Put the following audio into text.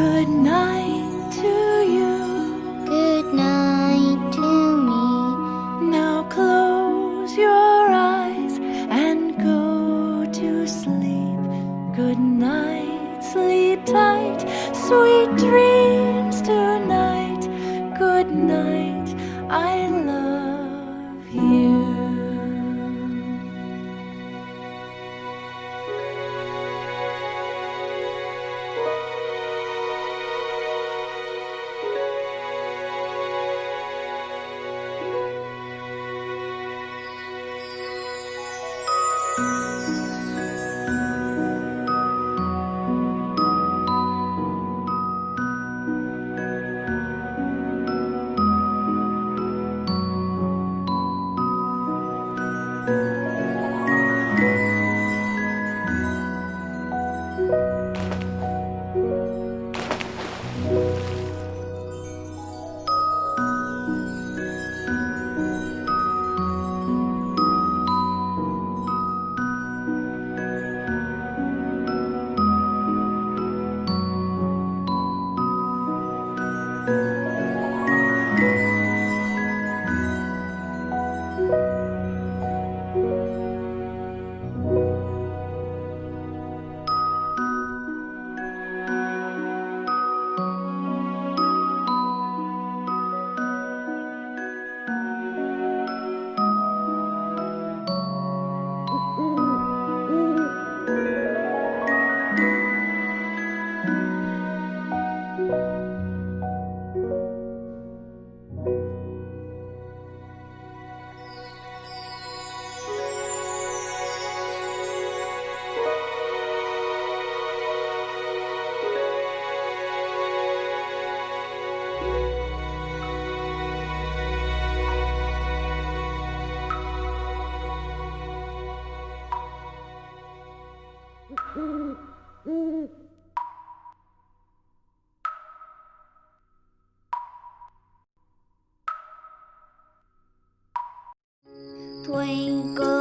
Good night to you. Good night to me. Now close your eyes and go to sleep. Good night, sleep tight, sweet dreams tonight. Good night, I love you. Twinkle,